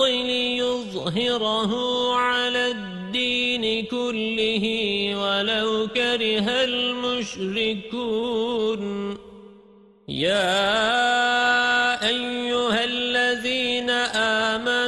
الحق ليظهره على الدين كله ولو كره المشركون. يا أيها الذين آمنوا